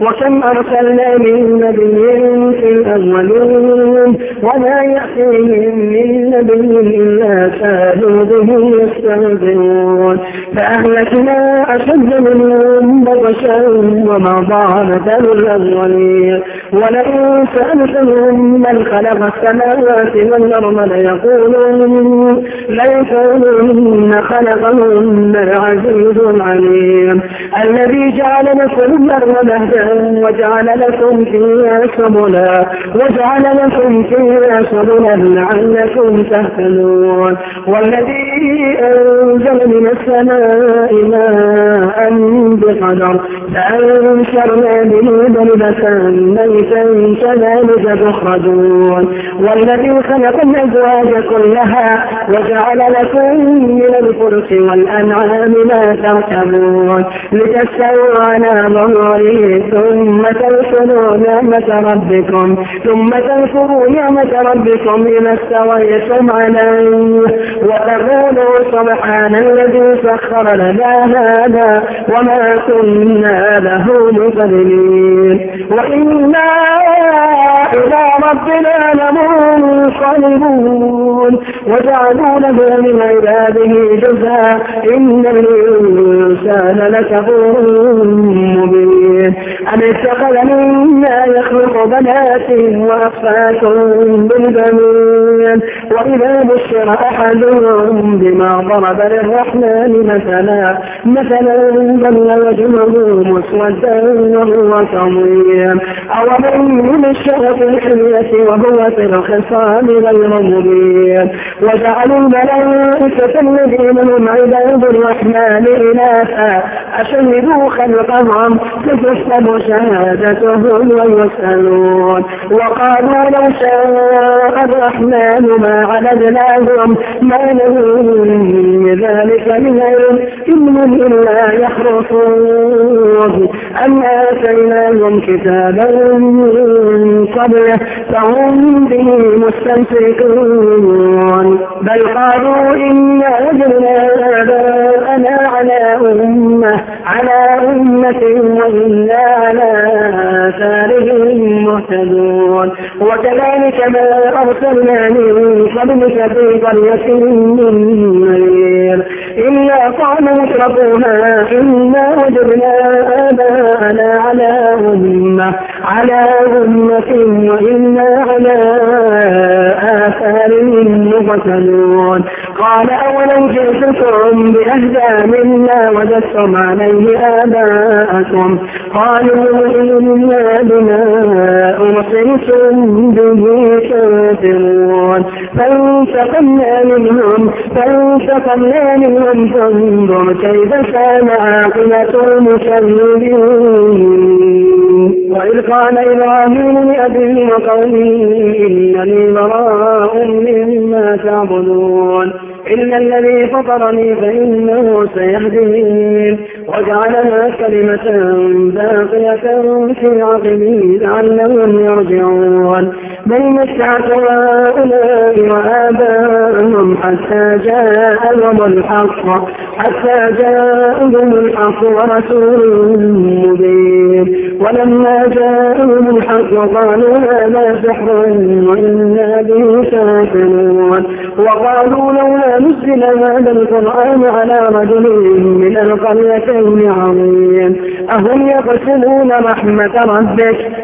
وكم أرسلنا من نبي في الأولين وما يأتيهم من نبي إلا كانوا به يستهزئون. فأهلكنا أشد منهم بطشا ومضى مثل الأولين. ولئن سألتهم من خلق السماوات والأرض ليقولون ليقولن خلقهن العزيز العليم الذي جعل لكم الأرض مهدا وجعل لكم فيها سبلا وجعل لكم فيها سبلا لعلكم تهتدون. والذي أنزل من السماء ماء بقدر فأنشرنا به بلدة ميتا كذلك تخرجون. والذي خلق الأزواج كلها وجعل لكم من الفلك والأنعام ما تركبون. لتستووا على ظهره ثم تذكروا نعمة ربكم ثم تذكروا نعمة ربكم إذا استويتم عليه. وتقولوا سبحان الذي سخر لنا هذا وما كنا له مقرنين. وإنا إلى ربنا لمنقلبون وجعلوا له من عباده جزاء إن الإنسان لكفور مبين. أم اتخذ مما يخلق بنات وأصفاكم بالبنين؟ وإذا بشر أحدهم بما ضرب للرحمن مثلا مثلا ظل وجهه مسودا وهو كظيم. أومن ينشأ في الحلية وهو في الخصام غير مبين وجعلوا الملائكة الذين هم عباد الرحمن إناثا. أشهدوا خلقهم فتكتب شهادتهم ويسألون. وقالوا لو شاء الرحمن ما عبدناهم ما لهم ذلك من علم. إنهم إلا يخرصون أم آتيناهم كتابا من قبله فهم به مستمسكون بل قالوا إنا وجدنا آباءنا على أمة على أمة وإنا على آثارهم مهتدون. وكذلك ما أرسلنا من قبلك في قرية من نذير إلا قالوا اتركوها إنا وجدنا على أمة وإنا على آثارهم مقتلون. قال أولو جئتكم بأهدى مما وجدتم عليه آباءكم. قالوا إنا بما أرسلتم به كافرون. فانتقمنا منهم فانتقمنا منهم فانظر كيف كان عاقبة المكذبين. وإذ قال إبراهيم لأبيه وقومه إنني براء مما تعبدون إلا الذي فطرني فإنه سيهدين وجعلها كلمة باقية في عقبه لعلهم يرجعون بل متعت هؤلاء وآباءهم حتى جاءهم الحق حتى جاءهم الحق ورسول مبين. ولما جاءهم الحق قالوا هذا سحر وإنا به كافرون وقالوا لولا نزل هذا القرآن على رجل من القريتين عظيم. أهم يقسمون رحمة ربك؟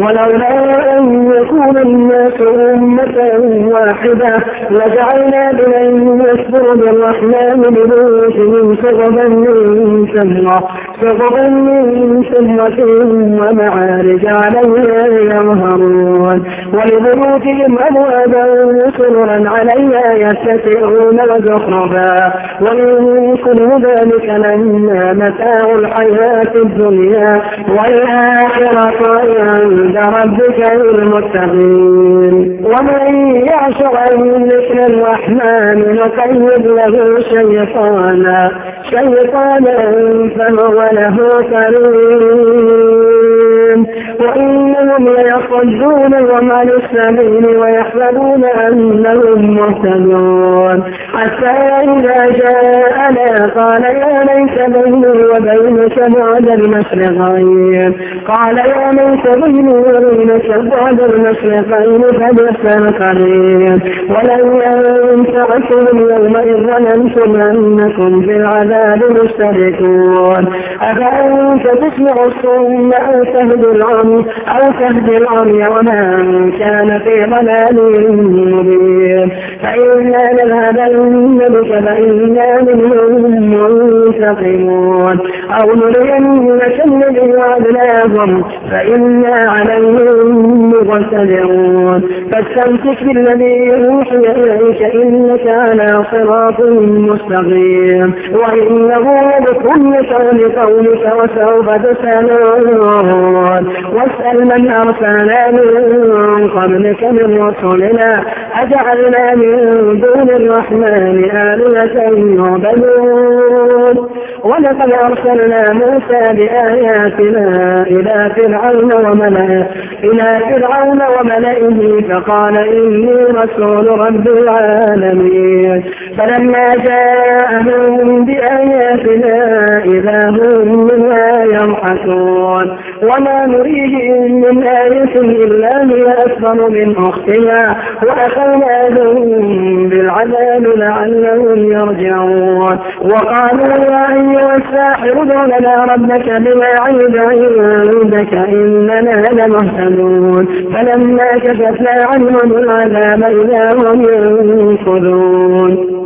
ولولا أن يكون الناس أمة واحدة لجعلنا بمن يكفر بالرحمن ببيوتهم سببا من سمرة سبب من سمة ومعارج عليها يظهرون. ولبيوتهم أبوابا سررا عليها يتكئون وزخرفا ومن كل ذلك لما متاع الحياة الدنيا والآخرة ربك للمتقين ومن يعش عن ذكر الرحمن نقيد له شيطانا. شيطانا فهو له قريب وإنهم ليصدون عن السبيل ويحسبون أنهم مهتدون. حتى إذا جاءنا قال يا ليت بيني وبينك بعد المشرقين قال يا ليت بيني وبينك بعد المشرقين فبئس القريب. ولن ينفعكم اليوم إذ ظننتم أنكم في العذاب مشتركون. أفأنت تسمع الصم أو تهدي العمي أو تهدي العمي ومن كان في ضلال مبين؟ فإنا نذهبن بك فإنا منهم منتقمون. أو نرينك الذي وعدناهم فإنا عليهم مقتدرون. فاستمسك بالذي يوحي إليك إنك على صراط مستقيم. وإنه لبكل قول قولك وسوف تسألون. واسأل من أرسلنا من قبلك من رسلنا أجعلنا من دون الرحمن آلهة يعبدون. ولقد أرسلنا موسى بآياتنا إلى فرعون وملئه إلى فرعون وملئه فقال إني رسول رب العالمين. فلما جاءهم بآياتنا إذا هم منها يضحكون وما نريهم من آية إلا هي أكبر من أختها وأخذناهم بالعذاب لعلهم يرجعون وقالوا يا أيها الساحر ادع لنا ربك بما عند عندك إننا لمهتدون فلما كشفنا عنهم العذاب إذا هم ينفذون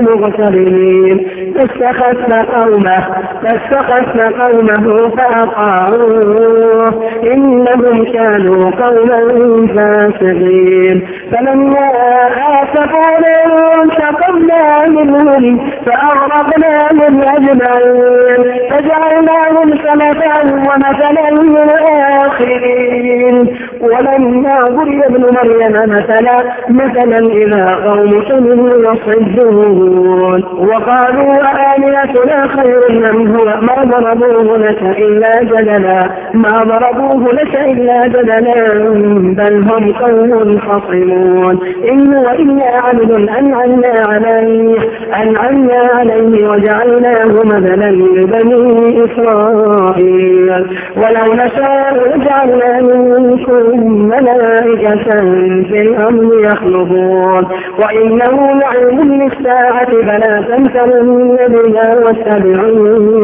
مغتربين فاستخف قومه. فاستخف قومه فأطاعوه. إنهم كانوا قوما فاسقين. فلما آسفونا انتقمنا منهم فأغرقناهم أجمعين. فجعلناهم سلفا ومثلا للآخرين. ولما ضرب ابن مريم مثلا مثلا إذا قومك منه يصدون وقالوا آلهتنا خير من هو ما ضربوه لك إلا جدلا. ما ضربوه لك إلا جدلا. بل هم قوم خصمون إن هو إلا عبد أنعمنا عليه أنعمنا عليه وجعلناه مثلا لبني إسرائيل. ولو نشاء جعلنا منكم ملائكة في الأرض يخلقون وإنه لعلم للساعة فلا تمترن بنا واتبعون.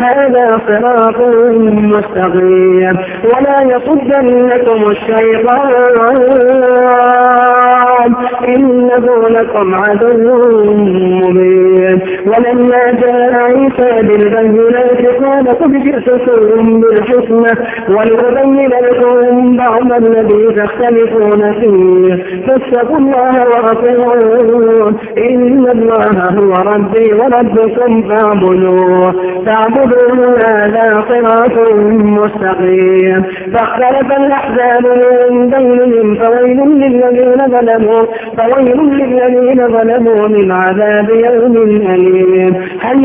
هذا صراط مستقيم. ولا يصدنكم الشيطان. إنه لكم عدو مبين. ولما جاء عيسى بالبينات قال قد جئتكم بالحكمة ولأبين لكم بعض الذي تختلفون فيه. فاتقوا الله وأطيعون. إن الله هو ربي وربكم فاعبدوه. فاعبدوه هذا صراط مستقيم. فاختلف الأحزاب من بينهم فويل للذين ظلموا فويل للذين ظلموا من عذاب يوم أليم. هل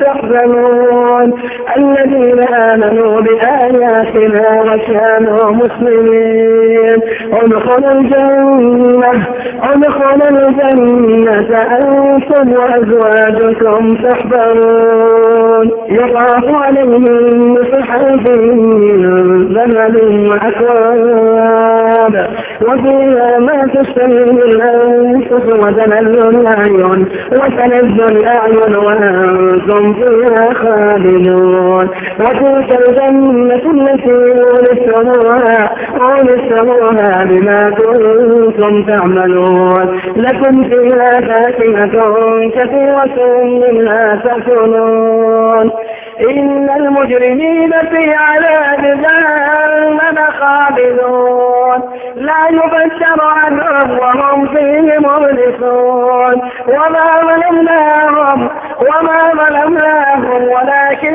تحزنون. الذين آمنوا بآياتنا وكانوا مسلمين. ادخلوا الجنة ادخلوا الجنة. أنتم وأزواجكم تحبرون. يطاف عليهم بصحف من ذهب وأكواب. وفيها ما تشتهي الأنفس وتلذ الأعين وتلذ الأعين وأنتم فيها خالدون. وتلك الجنة التي أورثتموها أورثتموها بما كنتم تعملون. لكم فيها فاكهة كثيرة منها تأكلون إن المجرمين في عذاب جهنم خالدون. لا يبشر عنهم وهم فيه مبلسون. وما ظلمناهم وما ظلمناهم ولكن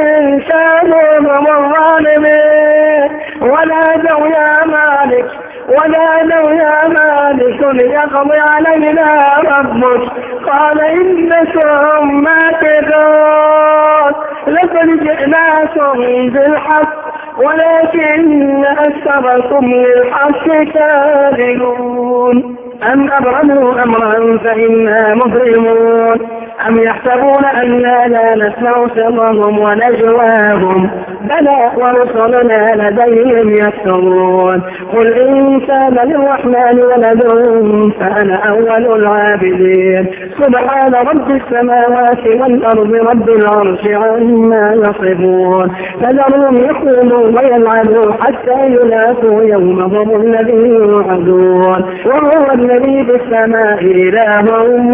كانوا هم الظالمين. ونادوا يا مالك ونادوا يا مالك ليقضي علينا ربك. قال إنكم ماكثون. لقد جئناكم بالحق. ولكن أكثركم للحق كاذبون. أم أبرموا أمرا فإنا مبرمون. أم يحسبون أنا لا نسمع سرهم ونجواهم؟ بلى ورسلنا لديهم يكتبون قل إن كان للرحمن ولد فأنا أول العابدين. سبحان رب السماوات والأرض رب العرش عما يصفون. فذرهم يقولوا ويلعبوا حتى يلاقوا يومهم الذي يوعدون. وهو الذي في السماء إله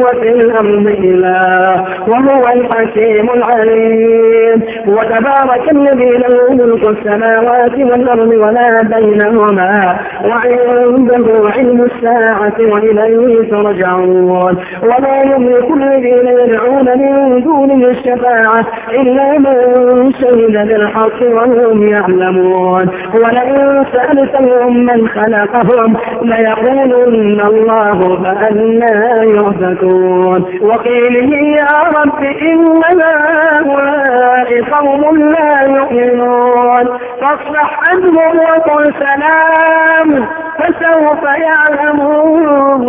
وفي الأرض إله. وهو الحكيم العليم. وتبارك الذي له ملك السماوات والأرض وما بينهما وعنده علم الساعة وإليه ترجعون. ولا يملك الذين يدعون من دونه الشفاعة إلا من شهد بالحق وهم يعلمون. ولئن سألتهم من خلقهم ليقولن الله فأنا يؤفكون وقيله يا رب إن هؤلاء قوم لا يؤمنون. فاصلح عنهم وقل سلام فسوف يعلمون.